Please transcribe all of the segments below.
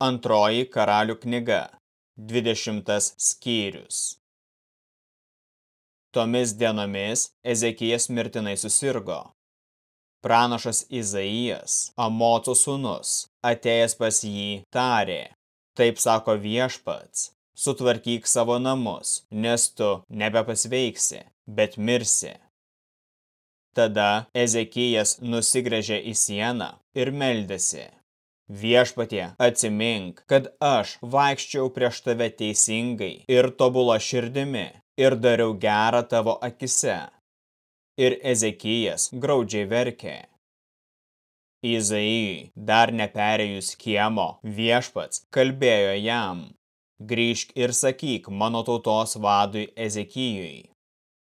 Antroji karalių knyga, 20 skyrius. Tomis dienomis Ezekijas mirtinai susirgo. Pranašas Izaijas, Amoco sūnus, atėjęs pas jį, tarė, taip sako viešpats, sutvarkyk savo namus, nes tu nebepasveiksi, bet mirsi. Tada Ezekijas nusigrėžė į sieną ir meldėsi. Viešpatie, atsimink, kad aš vaikščiau prieš tave teisingai ir tobulą širdimi ir dariau gerą tavo akise. Ir Ezekijas graudžiai verkė. Izaijui, dar neperėjus kiemo, viešpats kalbėjo jam, grįžk ir sakyk mano tautos vadui Ezekijui.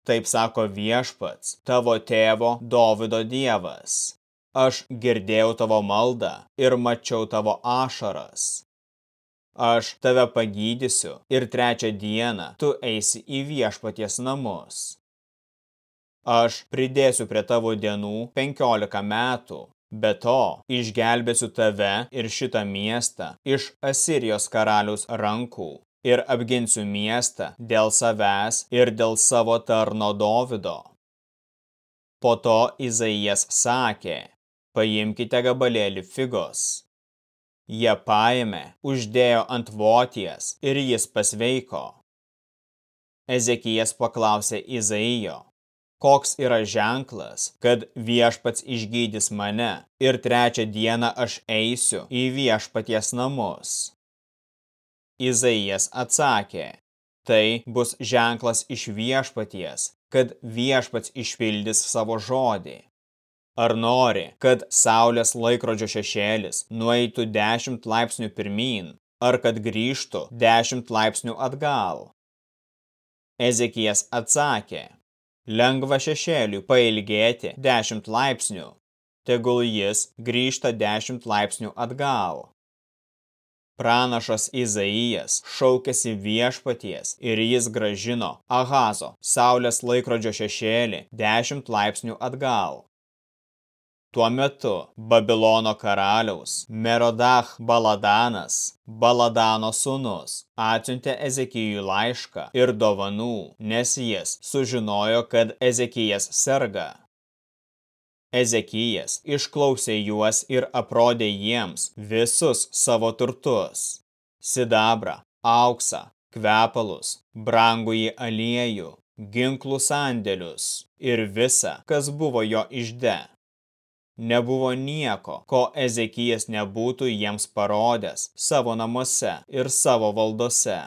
Taip sako viešpats, tavo tėvo Dovido dievas. Aš girdėjau tavo maldą ir mačiau tavo ašaras. Aš tave pagydysiu ir trečią dieną tu eisi į viešpaties namus. Aš pridėsiu prie tavo dienų penkiolika metų, be to išgelbėsiu tave ir šitą miestą iš Asirijos karalius rankų ir apginsiu miestą dėl savęs ir dėl savo tarno Dovido. Po to Izaijas sakė, paimkite gabalėlį figos. Jie paėmė, uždėjo ant voties ir jis pasveiko. Ezekijas paklausė Izaijo, koks yra ženklas, kad viešpats išgydys mane ir trečią dieną aš eisiu į viešpaties namus. Izaijas atsakė, tai bus ženklas iš viešpaties, kad viešpats išpildys savo žodį. Ar nori, kad saulės laikrodžio šešėlis nueitų 10 laipsnių pirmyn, ar kad grįžtų 10 laipsnių atgal? Ezekijas atsakė, lengva šešėliui pailgėti 10 laipsnių, tegul jis grįžta 10 laipsnių atgal. Pranašas Izaijas šaukėsi viešpaties ir jis gražino Ahazo saulės laikrodžio šešėlį 10 laipsnių atgal. Tuo metu Babilono karaliaus Merodach Baladanas, Baladano sūnus, atsiuntė Ezekijui laišką ir dovanų, nes jis sužinojo, kad Ezekijas serga. Ezekijas išklausė juos ir aprodė jiems visus savo turtus – sidabrą, auksą, kvepalus, brangųjį aliejų, ginklų sandėlius ir visa, kas buvo jo išde. Nebuvo nieko, ko Ezekijas nebūtų jiems parodęs savo namuose ir savo valdose.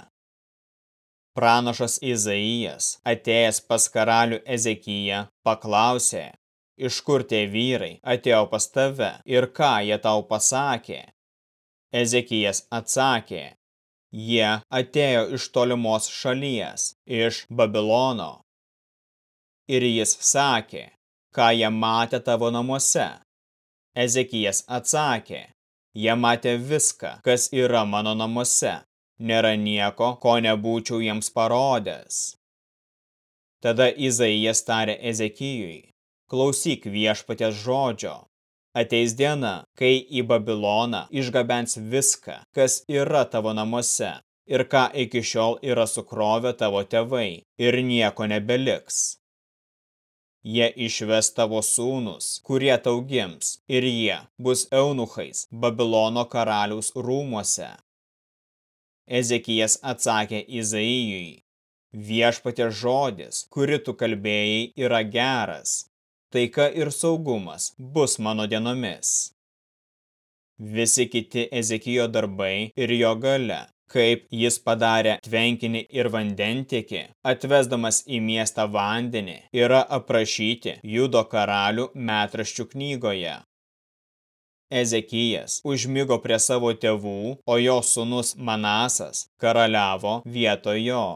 Pranašas Izaijas, atėjęs pas karalių Ezekiją, paklausė, iš kur tie vyrai atėjo pas tave ir ką jie tau pasakė. Ezekijas atsakė, jie atėjo iš tolimos šalies, iš Babilono. Ir jis sakė, ką jie matė tavo namuose. Ezekijas atsakė, jie matė viską, kas yra mano namuose, nėra nieko, ko nebūčiau jiems parodęs. Tada Izaijas tarė Ezekijui, klausyk viešpatės žodžio. Ateis diena, kai į Babiloną išgabens viską, kas yra tavo namuose ir ką iki šiol yra sukrovę tavo tėvai, ir nieko nebeliks. Jie išves tavo sūnus, kurie tau gims, ir jie bus eunuchais Babilono karaliaus rūmuose. Ezekijas atsakė Izaijui, viešpatė žodis, kuri tu kalbėjai, yra geras, taika ir saugumas bus mano dienomis. Visi kiti Ezekijo darbai ir jo gale kaip jis padarė tvenkinį ir vandentiekį, atvesdamas į miestą vandenį, yra aprašyti Judo karalių metraščių knygoje. Ezekijas užmigo prie savo tėvų, o jo sūnus Manasas karaliavo vietoj jo.